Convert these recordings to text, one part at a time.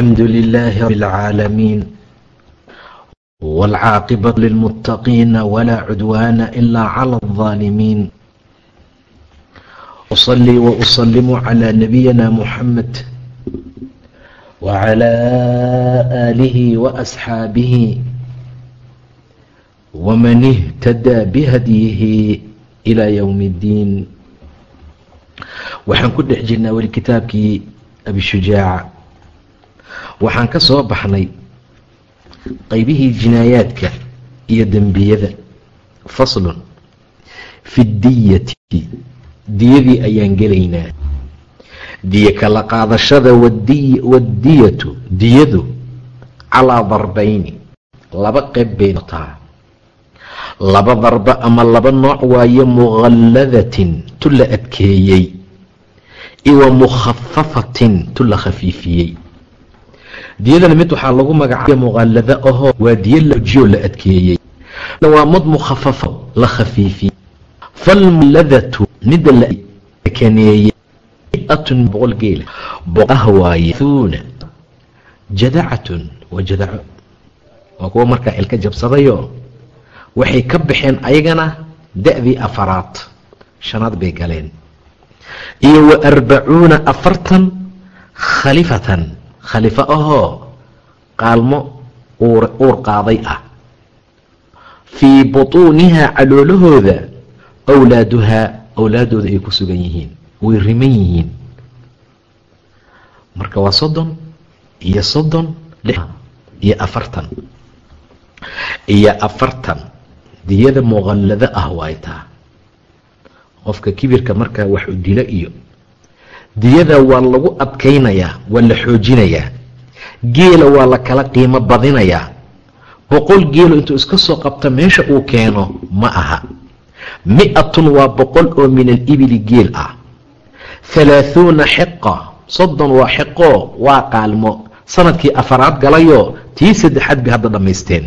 الحمد لله رب العالمين والعاقبة للمتقين ولا عدوان إلا على الظالمين أصلي وأسلم على نبينا محمد وعلى آله وأصحابه ومن اهتدى بهديه إلى يوم الدين waxaan ku dhex jirnaa weli kitaabkii abishujaaca waxaan ka soo baxnay qaybihii jinaayaadka iyo dembiyada. Faslun fi diyati. Diyadii ayaan gelaynaa. Diyo kala qaadashada waddiyatu diyadu calaa darbayni laba qeyb bay noqotaa laba darba ama laba nooc waaye muqalladatin tu la adkeeyey. Iwa mukhafafatin tu la khafiifiyey diyadana mid waxaa lagu magacaabay muqallada ahoo waa diyo lajiyo la adkeeyey. Waa mid mukhafafo la khafiifiyey falmuqalladatu midda la kaneeyey miatun boqol geela boqah waaye. Thuuna jadacatun waa jadaco waa kuwa markaa ilka jabsadayoo waxay ka baxeen ayagana da-dii afaraad. Shanaad bay galeen. Iyo wa arbacuuna afartan khalifatan khalifa ahoo qaalmo uur qaaday ah. Fii butuunihaa caloolahooda awlaaduhaa awlaadooda ay ku sugan yihiin way riman yihiin. Marka waa soddon iyo soddon iyo afartan iyo afartan diyada muqallado ah waay taa. Qofka kibirka markaa wax u dilo iyo diyada waa lagu adkaynayaa waa la xoojinayaa geela waa la kala qiimo badinayaa boqol geelo intuu iska soo qabta meesha uu keeno ma aha. Mi-atun waa boqol oo min alibili geel ah. Halaahuuna xiqa soddon waa xiqoo waa qaalmo. Sanadkii afaraad galayoo tii saddexaad bay hadda dhammaysteen.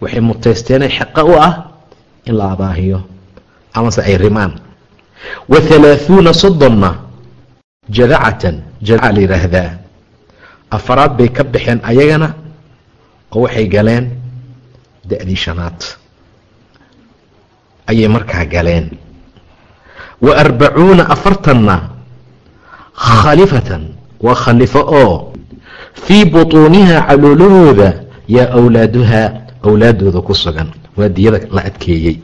Waxay mutaysteenay xiqa u ah in la abaahiyo amase ay rimaan. Wa halaahuuna soddonna jadacatan jadaca la yidhaahdaa afaraad bay ka baxeen ayagana oo waxay galeen da-dii shanaad. Ayay markaa galeen. Wa arbacuuna afartanna khalifatan waa khalifo oo fii butuunihaa caloolahooda yaa awlaaduhaa awlaadooda ku sugan. Waa diyada la adkeeyey.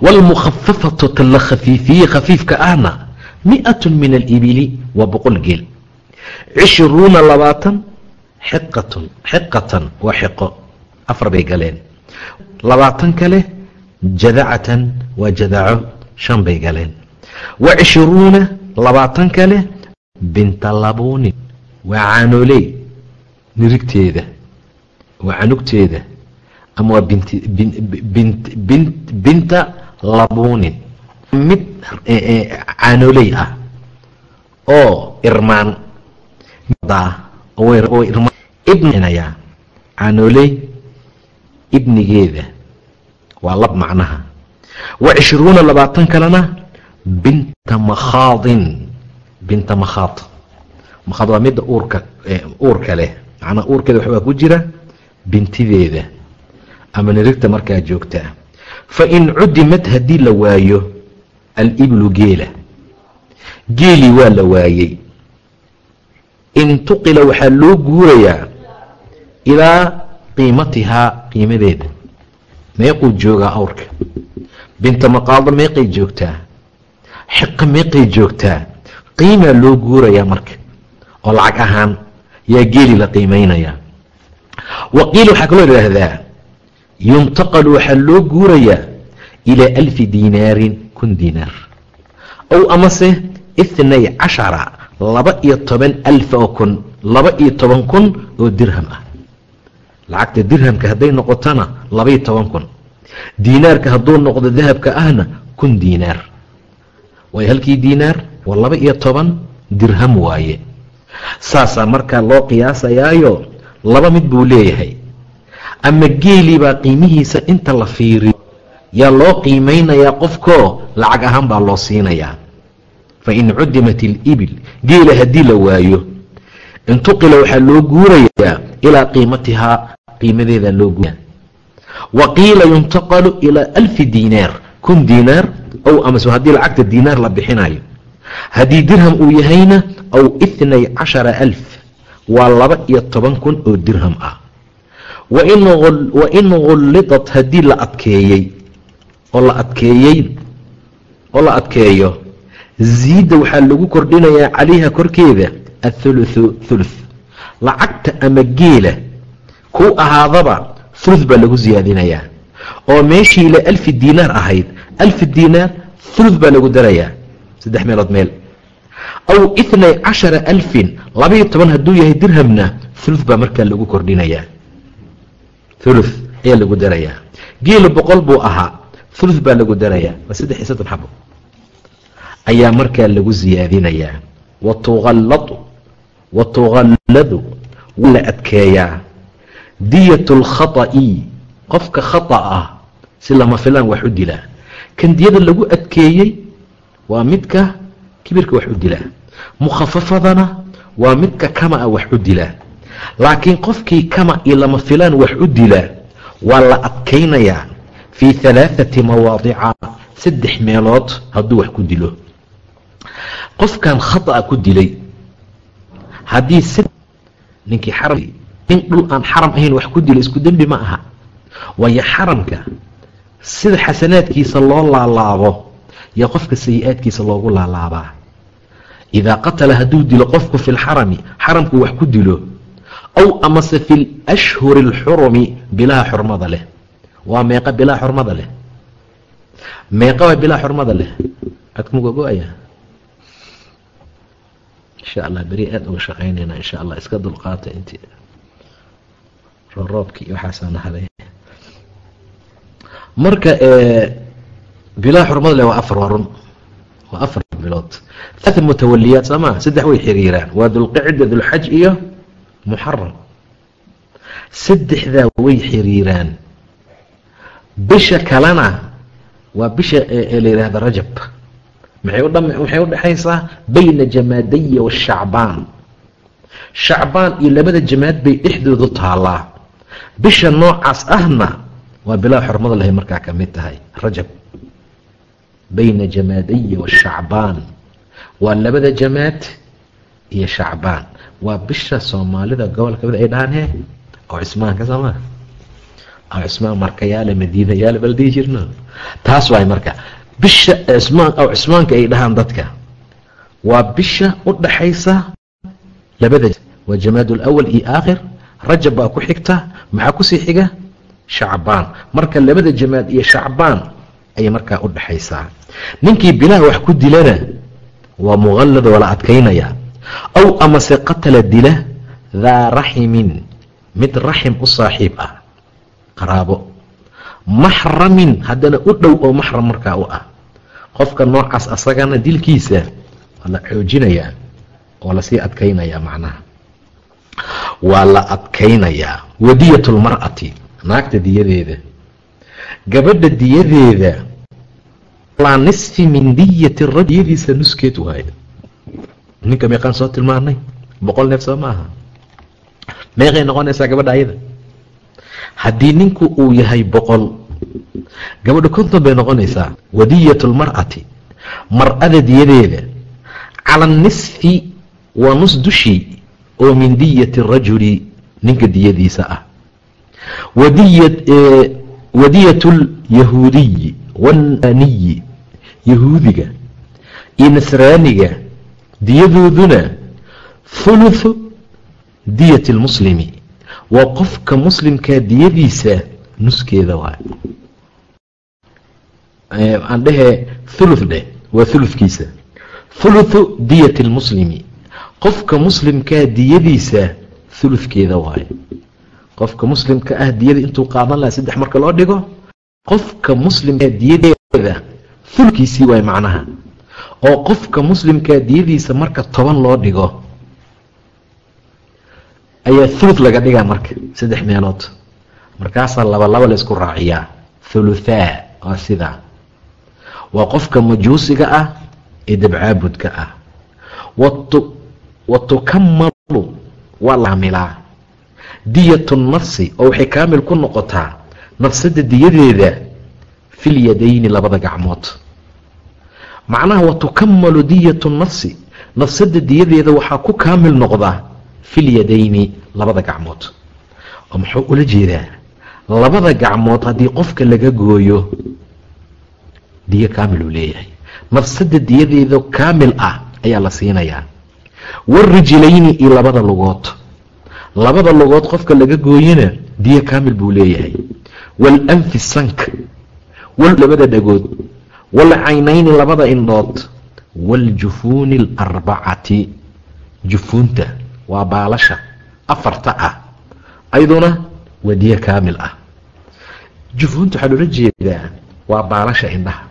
Waalmukhafafatu ta la khafiifiyey khafiifka ahna mi-atun min alibili waa boqol geel cishruuna labaatan xiqatun xiqatan waa xiqo afar bay galeen labaatan kale jadacatan waa jadaco shan bay galeen wa cishruuna labaatan kale binta labuunin waa caanooley nirigteeda waa canugteeda ama waa bint binta labuunin mid caanooley ah oo irmaan ibnayaa caanooley ibnigeeda waa lab macnaha. Wa cishruuna labaatan kalena binta makhaadin binta makhaad. Makhaad waa midda uurka uurka leh. Macnaa uurkeeda waxbaa ku jira bintideeda. Ama nirigta markaa joogtaa fa in cudimad haddii la waayo aliblu geela geelii waa la waayey intuqila waxaa loo guurayaa ilaa qiimatihaa qiimadeeda meequu joogaa awrka binta maqaado meeqay joogtaa xiqo meeqay joogtaa qiimaa loo guurayaa marka oo lacag ahaan yaa geeli la qiimaynayaa wa qiila waxaa kaloo idhaahdaa yuntaqalu waxaa loo guurayaa ilaa alfi diinaarin kun diinaar ow amase ithnay cashara laba iyo toban alf oo kun laba iyo toban kun oo dirham ah. Lacagta dirhamka hadday noqotona labaiyo toban kun. Diinaarka hadduu noqdo dahabka ahna kun diinaar waayo halkii diinaar waa laba iyo toban dirham waaye. Saasaa markaa loo qiyaasayaayo laba mid buu leeyahay. Ama geelii baa qiimihiisa inta la fiiriyo. Yaa loo qiimaynayaa qofkoo lacag ahaan baa loo siinayaa. Fa in cudimat ilibil geela haddii la waayo intuqila waxaa loo guurayaa ilaa qiimatihaa qiimadeedaa loo guuraya wa qiila yuntaqalu ilaa alfi diinaar kun diinaar ow amase haddii lacagta diinaar la bixinayo haddii dirham uu yahayna aw itnay cashara alf waa laba iyo toban kun oo dirham ah. Wa in gullidat haddii la adkeeyey oo la adkeeyey oo la adkeeyo. Ziida waxaa lagu kordhinayaa calayha korkeeda athuluthu thuluth. Lacagta ama geela kuu ahaadaba thuluth baa lagu siyaadinayaa oo meeshii la alfi diinaar ahayd alfi diinaar thuluth baa lagu darayaa. Saddex meelood meel. Aw itnay cashara alfin labaiyo toban hadduu yahay dirhamna thuluth baa markaa lagu kordhinayaa. Thuluth ayaa lagu darayaa. Geelu boqol buu ahaa thuluth baa lagu darayaa waa saddex iyo soddon xabo ayaa markaa lagu siyaadinayaa wa tuqalladu wa tuqalladu waa la adkeeyaa. Diyat lkhata'i qofka khata ah si lama filaan wax u dilaa kan diyada lagu adkeeyey waa midka kibirka wax u dilaa mukhafafadana waa midka kama a wax u dilaa laakiin qofkii kama iyo lama filaan wax u dilaa waa la adkaynayaa fii halaathati mawaadica saddex meelood hadduu wax ku dilo qofkan khata'a ku dilay haddii ninkii xaram nin dhul aan xaram ahayn wax ku dilo isku dembi ma aha waayo xaramka sida xasanaadkiisa loo laalaabo yo qofka sayi-aadkiisa loogu laalaabaa idaa qatala hadduu dilo qofku fi lxarami xaramku wax ku dilo aw amase fi lashhuri alxurumi bilaha xurmada leh waa meeqa bilaha xurmada leh. Meeqa waa bilaha xurmada leh. Adkmugogo-aya insha allah beri aada uga shaqaynayna insha allah iska dulqaata intii rooroobkii iyo waxaasaana haday marka bilaha xurmada leh waa afar waa waa afar bilood. Alaata mutawaliyaat soomaa saddex way xiriiraan. Waa dulqicda dulxaj iyo muxaram saddexdaa way xiriiraan bisha kalena waa bisha la yidhaahda rajab. Maxay u dhexaysaa bayna jamaadaya washacbaan shacbaan iyo labada jamaad bay dhexdoodu taallaa bisha noocaas ahna waa bilaa xormada lahay markaa ka mid tahay rajab. Bayna jamaadaya washacbaan waa labada jamaad iyo shacbaan waa bisha soomaalida gobolka mid ay dhahaan he? Oo cismaanka sooma cismaan markayaale madiinayaale bal dhihi jirno taas waay marka. Bisha cismaan oo cismaanka ay dhahaan dadka. Waa bisha u dhaxaysa labada waa jamaad ulawal iyo aakhir. Rajab baa ku xigta maxaa ku sii xiga? Shacbaan. Marka labada jamaad iyo shacbaan ayay markaa u dhaxaysaa ninkii bilaha wax ku dilana waa muqallad waa la adkaynaya. Aw amase qatala dila daa raximin mid raxim u saaxiib ah qaraabo maxramin haddana u dhow oo maxram markaa u ah. Qofka noocaas asagana dilkiisa waa la xoojinayaa oo la sii adkaynayaa macnaha. Waa la adkaynayaa wadiyat lmar'ati naagta diyadeeda. Gabadha diyadeeda laa nisfi min diyati rajul. Nuskeed waaye. Ninka meeqaan soo tilmaanay? Boqol neef soo ma aha meeqay noqonaysaa gabadha ayada haddii ninku uu yahay boqol gabadha konton bay noqonaysaa. Wadiyat lmar'ati mar-ada diyadeeda. Cala nisfi waa nus dushii oo min diyati rajuli ninka diyadiisa ah. Wadiyat lyahuudiyi wannaniyi yahuudiga iyo nasraaniga diyadooduna thuluthu diyati lmuslimi waa qofka muslimkaa diyadiisa nuskeeda waay aan dhehe thuluth dheh waa thuluthkiisa. Thuluthu diyati lmuslimi qofka muslimkaa diyadiisa hulufkeeda waaye qofka muslimka ah diyada intuu qaadan lahaa saddex marka loo dhigo qofka muslimkaa diyadeeda hulkiisii waay macnaha. Oo qofka muslimkaa diyadiisa marka toban loo dhigo ayaa thuluth laga dhigaa marka saddex meelood. Markaasaa laba laba laysku raaciyaa. Thuluthaa waa sidaa. Waa qofka majuusiga ah ee dabcaabudka ah. Wa tukamalu waa la kaamilaa diyatu nafsi oo waxay kaamil ku noqotaa nafsada diyadeeda filyadayni labada gacmood. Macnaha wa tukamalu diyatu nafsi nafsada diyadeeda waxaa ku kaamil noqdaa filyadayni labada gacmood. Oo muxuu ula jeedaa labada gacmood haddii qofka laga gooyo diyo kaamil uu leeyahay. Nafsada diyadeeda kaamil ah ayaa la siinayaa. Warijlayni iyo labada lugood. Labada lugood qofka laga gooyana diyo kaamil buu leeyahay. Walanfi sank labada dhagood. Walcaynayni labada indhood. Waaljufuuni alarbacati jufuunta waa baalasha afarta ah. Ayaduna waa diyo kaamil ah. Jufuunta waxaa loola jeedaa waa baalasha indhaha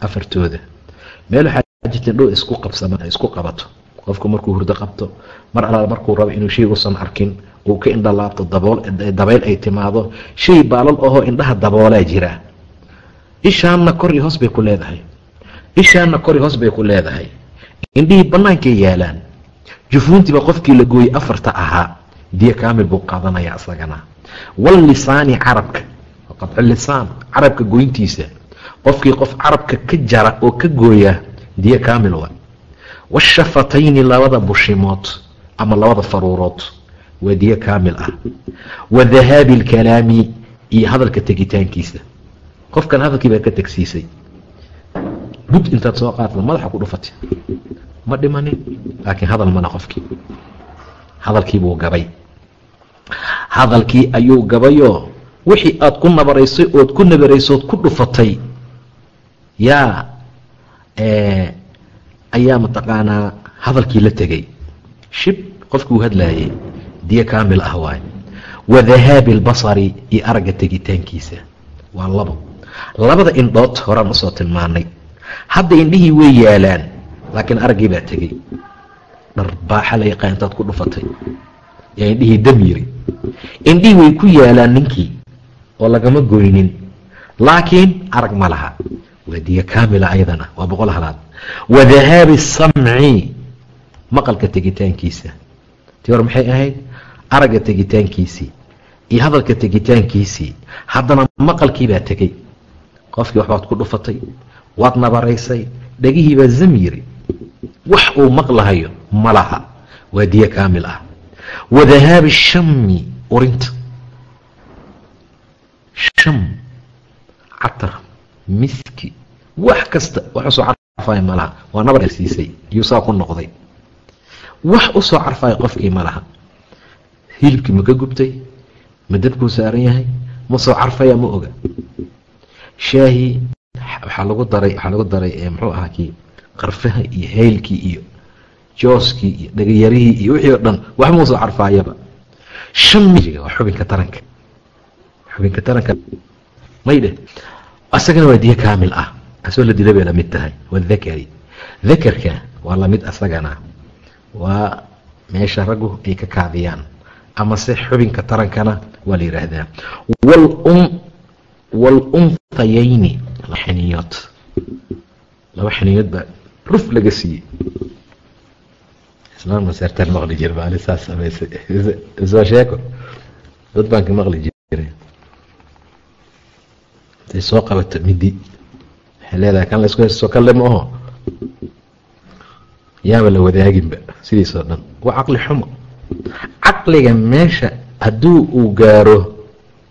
afartooda. Meel waxaa jirta indho isku qabsama isku qabato. Qofku markuu hurdo qabto mar alaal markuu rabo inuu shay usan arkin uu ka indha laabto dabayl ay timaado shay baalal ahoo indhaha daboolaa jira. Ishaanna kor iyo hoos bay ku leedahay. Ishaanna kor iyo hoos bay ku leedahay. Indhihii bannaankay yaalaan jufuuntiiba qofkii la gooyey afarta ahaa diyo kaamil buu qaadanaya isagana. Wal lisaani carabka qadci lisaan carabka goyntiisa. Qofkii qof carabka ka jara oo ka gooya diyo kaamil wa washafatayni labada bushimood ama labada faruurood waa diyo kaamil ah. Wa dahaabi alkalaami iyo hadalka tegitaankiisa. Qofkan hadalkii baa ka tegsiisay bud intaad soo qaadda madaxa ku dhufatay ma dhimanin laakiin hadal mana qofkii hadalkiibuu gabay. Hadalkii ayuu gabayoo wixii aad ku nabaraysay ood ku nabaraysood ku dhufatay. Yaa ayaa mataqaanaa hadalkii la tegay shib qofkii uu hadlaayay diyo kaamil ah waaye wa dahaabi albasari iyo aragga tegitaankiisa. Waa labo. Labada indhood horaan u soo tilmaanay. Hadda indhihii way yaalaan laakiin araggii baa tegey. Dharbaaxa la yaqaan intaad ku dhufatay. Yaa indhihii dam yiri. Indhihii way ku yaalaan ninkii oo lagama goynin laakiin arag ma laha. Waa diyo kaamila ayadana waa boqol halaad. Wa dahaabi samci. Maqalka tegitaankiisa. Tii hore maxay ahayd? Aragga tegitaankiisii iyo hadalka tegitaankiisii haddana maqalkii baa tegey. Qofkii waxbaad ku dhufatay waad nabaraysay dhegihii baa zam yiri wax uu maqlahayo ma laha. Waa diyo kaamil ah. Wa dahaabi shami urinta. Sham catar miski wax kasta wax u soo carfaya ma laha. Waa nabar siisay yuu saa ku noqday. Wax u soo carfaya qofkii ma laha. Hilibkii ma ka gubtay ma dabkuu saaran yahay ma soo carfaya ma oga. Shaahii waxaa lagu daray waxaa lagu daray muxuu ahaa kii qarfaha iyo haylkii iyo jooskii iyo dhagayarihii iyo wixii oo dhan waxma u soo carfaayaba. Shamiga waa xubinka taranka. Xubinka taranka. Maydhe asagana waa diyo kaamil ah. Asoo la dila bay tahay. Wadakari dakarka waa la mid asagana. Waa meesha raggu ay ka kaadiyaan. Amase xubinka tarankana waa la yidhaahdaa waluntayayni laba xiniyood. Laba xiniyood baa ruf laga siiyey. Islaamka seertaan maqli jir baali saas samaysay soo sheeko. Dad baan ka maqli jiray. Intay soo qabato midi. Waxay leedahay kan laysku haysto kalle ma aho yaaba la wadaaginba sidiisoo dhan. Waa caqli xumo caqliga meesha hadduu uu gaaro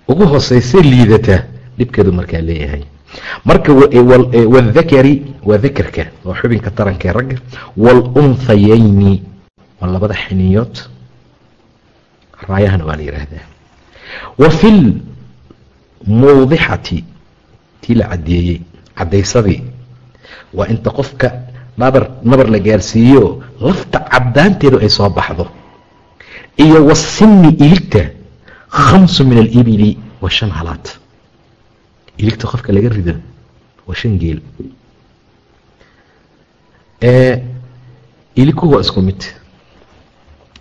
ugu hooseysa liidataa dhibkeedu markaa leeyahay marka wadakari waa dakarka waa xubinka tarankae ragga waalunthayayni waa labada xiniyood raayahana waa la yidhaahdaa wa fi lmuudixati tii la cadeeyey cadaysadii waa inta qofka nabar nabar la gaarsiiyo lafta caddaanteedu ay soo baxdo. Iyo wasinni iligta khamsu min alibili waa shan halaad iligta qofka laga rido waa shan geel. Ilikuhu waa isku mid.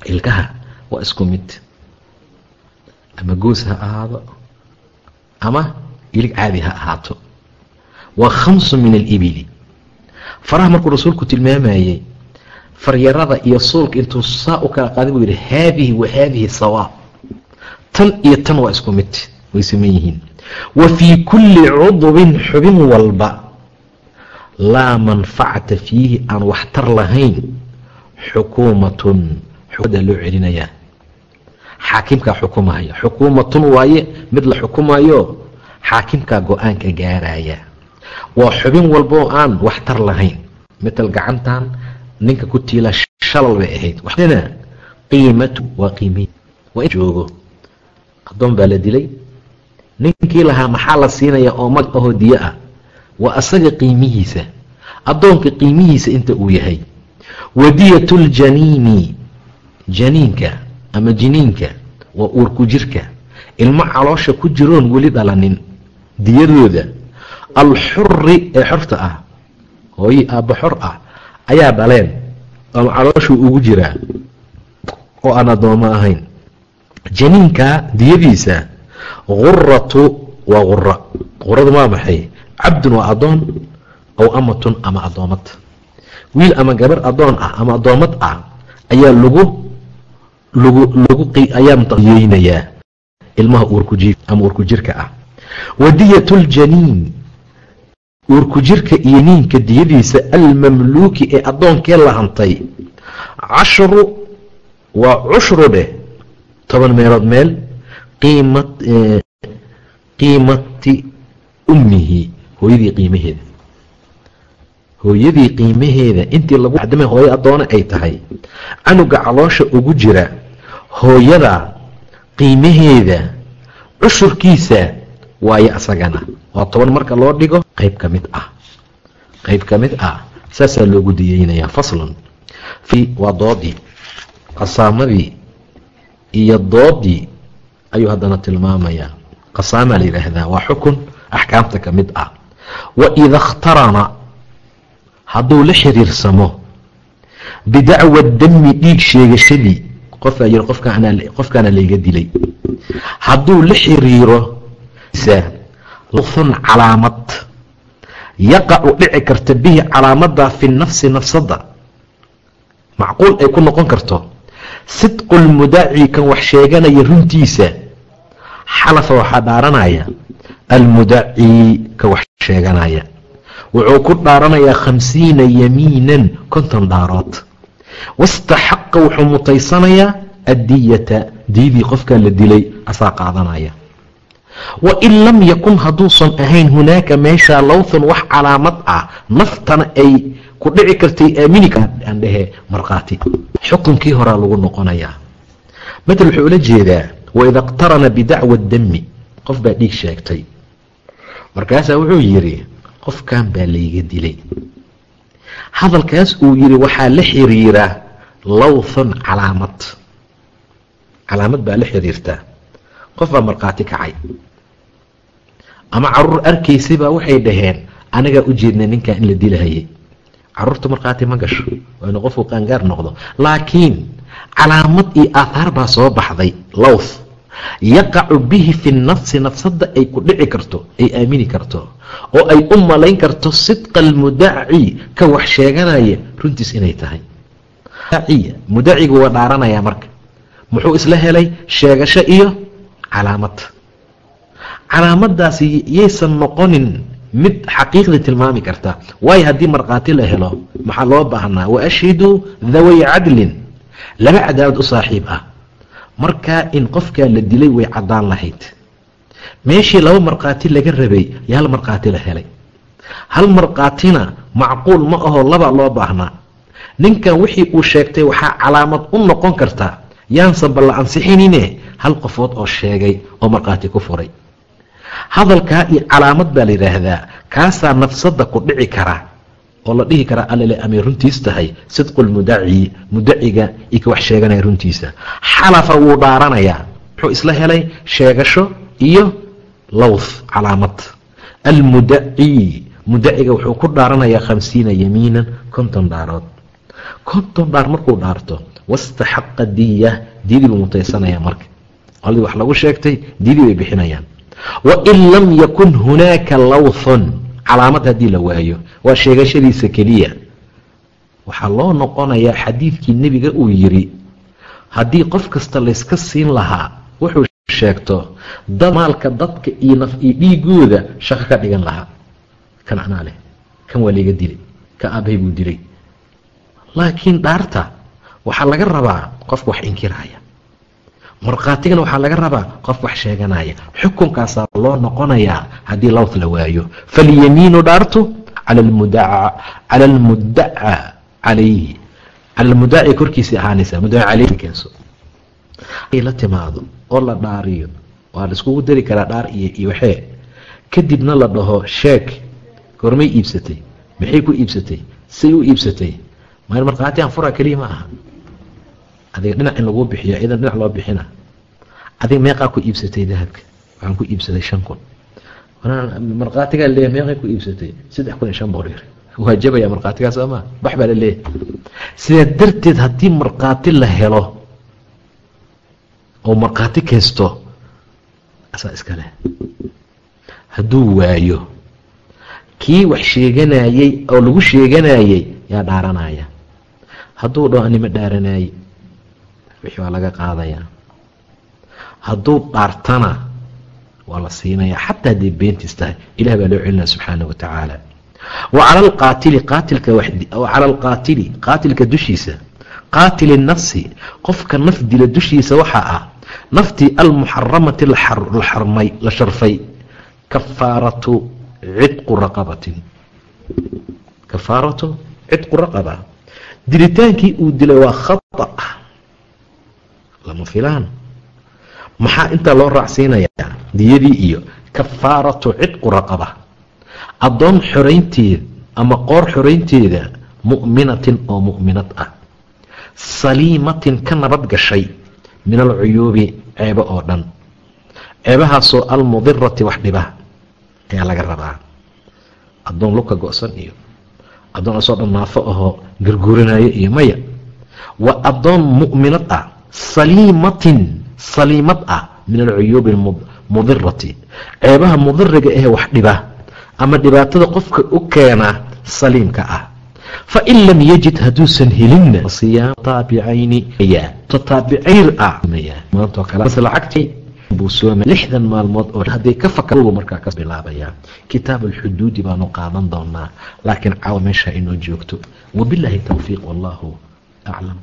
Ilkaha waa isku mid. Ama goos ha ahaado ama ilig caadi ha ahaato. Waa khamsu min alibili. Faraha markuu rasuulku tilmaamayey faryarada iyo suulka intuu saa u kala qaaday buu yidhi haadihi wa haadihi sawaa tan iyo tan waa isku mid way saman yihiin wa fii kulli cudwin xubin walba. Laa manfacata fiihi aan waxtar lahayn. Xukuumatun xukuumaddaa loo celinayaa xaakimkaa xukumaya xukuumatun waaye mid la xukumayo xaakimkaa go'aanka gaaraya. Waa xubin walba oo aan waxtar lahayn. Matal gacantan ninka ku tiila shalal bay ahayd. Qiimatu waa qiimi waa in joogo. Addoon baa la dilay ninkii lahaa maxaa la siinaya oo mag ahoo diyo ah? Waa asaga qiimihiisa. Addoonka qiimihiisa inta uu yahay. Wadiyatuljaniini janiinka ama jiniinka waa uurku jirka. Ilmo caloosha ku jiroon weli dhalanin. Diyadooda. Alxuri ee xorta ah. Hooyi aabba xor ah. Ayaa dhaleen. Ama calooshuu ugu jiraa. Oo aan addoommo ahayn. Janiinka diyadiisa guratu waa gura guradu maa maxay? Cabdun waa addoon aw amatun ama addoomad wiil ama gabar addoon ah ama addoommad ah ayaa lagu lagu ayaa ilmaha ama uurku jirka ah. Wadiyatuljaniin uurku jirka iyo niinka diyadiisa almamluuki ee addoonkee la hantay. Cashru waa cushru dheh toban meelood meel qiimati ummihi hooyadii qiimaheeda. Hooyadii qiimaheeda intii lagu adamay hooyo addoone ay tahay canuga caloosha ugu jira hooyada qiimaheeda cushurkiisa waayo asagana. Waa toban marka loo dhigo qayb ka mid ah. Qayb ka mid ah saasaa loogu diyeynayaa faslun. Waa doodii. Qasaamadii iyo doodii ayuu haddana tilmaamayaa qasaamaa la yidhaahdaa waa xukun axkaamta ka mid ah. Wa ida khtarana hadduu la xiriirsamo bidacwa dami dhiig sheegashadii qofaa yiri qofkaana layga dilay. Hadduu la xiriiro lufun calaamad yaqacu dhici karta bihi calaamadaa fi nafsi nafsada macquul ay ku noqon karto sidqu lmudaaci kan wax sheeganaya runtiisa. Xalafa waxaa dhaaranaya almudaaci ka wax sheeganaya. Wuxuu ku dhaaranayaa khamsiina yamiinan konton dhaarood wastaxaqa wuxuu mutaysanayaa addiyata. Diyadii qofkaa la dilay asaa qaadanaya. Wa in lam yakun hadduusan ahayn hunaaka meeshaa lowthun wax calaamad ah naftana ay ku dhici kartay aamini aan dhehe markhaati. Xukunkii horaa lagu noqonayaa. Matal wuxuu ula jeedaa waida iqtarana bidacwa dami qof baa dhiig sheegtay. Markaasaa wuxuu yidhi qofkan baa layga dilay. Hadalkaas uu yidhi waxaa la xiriira lowthun calaamad. Calaamad baa la xiriirtaa qof baa markhaati kacay. Ama carruur arkaysabaa waxay dhaheen anagaa u jeednay ninkan in la dilahayay carruurta markhaati ma gasho. Waa inu qofku qaangaar noqdo. Laakiin calaamad iyo aathaar baa soo baxday. Lowth yaqacu bihi fi nafsi nafsadda ay ku dhici karto ay aamini karto oo ay u malayn karto sidqa almudaaci ka wax sheeganaya runtiis inay tahay. Mudaacigu waa dhaaranaya marka. Muxuu isla helay? Sheegasho iyo calaamad. Calaamadaasi yaysan noqonin mid xaqiiqdii tilmaami karta. Waayo haddii markhaati la helo maxaa loo baahnaa? Wa ashhiduu dhaway cadlin. Laba cadaalad u saaxiib ah. Markaa in qofkaa la dilay way caddaan lahayd. Meeshii laba markhaati laga rabay yo hal markhaati la helay. Hal markhaatina macquul ma aho laba loo baahnaa. Ninkan wixii uu sheegtay waxaa calaamad u noqon karta yaansanba la ansixinine. Hal qofood oo sheegay oo markhaati ku furay hadalkaa iyo calaamad baa la yidhaahdaa kaasaa nafsadda ku dhici kara oo la dhihi karaa allale amay runtiis tahay sidqu lmudaci mudaciga iyo wax sheeganaya runtiisa. Xalafa wuu dhaaranayaa muxuu isla helay sheegasho iyo lowth calaamad. Almudaci mudaciga wuxuu ku dhaaranayaa khamsiina yamiinan konton dhaarood. Konton dhaar markuu dhaarto wastaxaqa diya diyadii buu mutaysanayaa marka. Qoladii wax lagu sheegtay diyadii bay bixinayaan wain lam yakun hunaaka lawthun. Calaamad haddii la waayo. Waa sheegashadiisa keliya. Waxaa loo noqonayaa xadiidkii nebiga uu yiri haddii qof kasta layska siin lahaa wuxuu sheegto dad dadka iyo naf iyo dhiigooda shaqo ka dhigan lahaa. Kan leh. Kan waa layga dilay. Ka aabhay buu dilay. Laakiin dhaarta waxaa laga rabaa qofka wax inkiraya markhaatigana waxaa laga rabaa qof wax sheeganaya. Xukunkaasaa loo noqonayaa haddii lowth la waayo. Falyamiinu dhaartu cala almudaca calayhi. Cala almudaci korkiisii ahaanaysa mudaci caleyhi keenso. La timaado oo la dhaariyo waa la iskugu dari karaa dhaar iyo iyo waxee. Kadibna la dhaho sheeg gormay iibsatay maxay ku iibsatay? Say u iibsatay. Markhaati aan furaa keliya ma aha adiga dhinac in laguu bixiyo idan dhinac loo bixina. Adiga meeqaa ku iibsatay dahabka. Waxaan ku iibsaday shan kun. Markhaatigaa leeyahy meeqay ku iibsatay saddex kun iyo shan boqol yar. Waa jabaya markhaatigaa soo maa bax baa la leeyahay. Sidaa darteed haddii markhaati la helo oo markhaati kaysto asaa iska leh. Hadduu waayo kii wax sheeganayey oo lagu sheeganayey yaa dhaaranaya. Hadduu dhaho anima dhaaranaaye wixii waa laga qaadayaa hadduu dhaartana waa la siinayaa xataa hadday beentiis tahay ilah baa loo celinaya subxaana wa tacaala. Wa cala alqaatili qaatilka cala alqaatili qaatilka dushiisa qaatili nafsi qofka naf dila dushiisa waxaa ah naftii almuxaramati la xarmay la sharfay kafaaratu cidqu raqabatin. Kafaaratu cidqu raqaba. Dilitaankii uu dilay waa khata lama filaan. Maxaa intaa loo raacsiinayaa? Diyadii iyo kafaaratu cidqu raqaba. Addoon xoraynteed ama qoor xoraynteeda mu'minatin oo mu'minad ah. Saliimatin ka nabad gashay min alcuyuubi ceebo oo dhan. Ceebahaasoo almudirati wax dhiba ayaa laga rabaa. Addoon lubka go-san iyo addoon asoo dhan naafo ahoo garguuranaayo iyo maya. Waa addoon mu'minad ah saliimatin saliimad ah min alcuyuubi mudirati. Ceebaha mudiriga ahee wax dhiba ama dhibaatada qofka u keena saliimka ah. Fain lam yajid hadduusan helinna siyaam taabicayni tataabicayn ah maantoo kale lacagtii buu lixdan maalmood oo hadday ka fakabuu markaa ka bilaabayaa. Kitaab alxuduudi baanu qaadan doonaa laakiin caawa meesha inoo joogto. Wabilaahi towfiiq wallahu aclam